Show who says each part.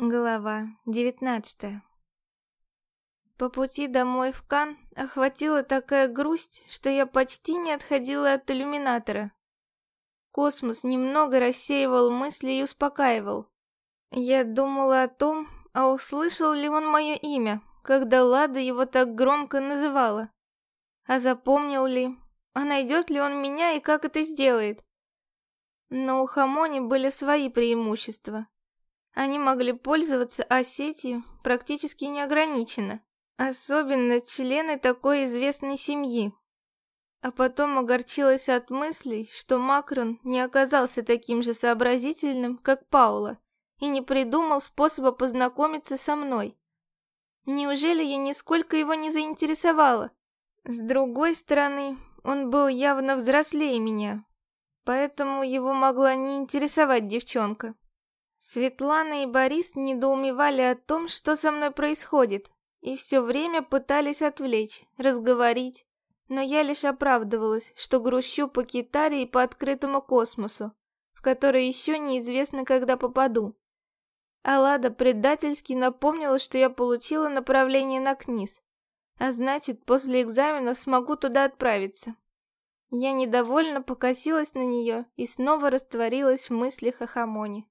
Speaker 1: Глава девятнадцатая По пути домой в Кан охватила такая грусть, что я почти не отходила от иллюминатора. Космос немного рассеивал мысли и успокаивал. Я думала о том, а услышал ли он мое имя, когда Лада его так громко называла. А запомнил ли, а найдет ли он меня и как это сделает. Но у Хамони были свои преимущества. Они могли пользоваться А-сетью практически неограниченно, особенно члены такой известной семьи. А потом огорчилась от мыслей, что Макрон не оказался таким же сообразительным, как Паула, и не придумал способа познакомиться со мной. Неужели я нисколько его не заинтересовала? С другой стороны, он был явно взрослее меня, поэтому его могла не интересовать девчонка. Светлана и Борис недоумевали о том, что со мной происходит, и все время пытались отвлечь, разговорить, но я лишь оправдывалась, что грущу по Китаре и по открытому космосу, в который еще неизвестно, когда попаду. Алада предательски напомнила, что я получила направление на КНИС, а значит, после экзамена смогу туда отправиться. Я недовольно покосилась на нее и снова растворилась в мыслях о Хамоне.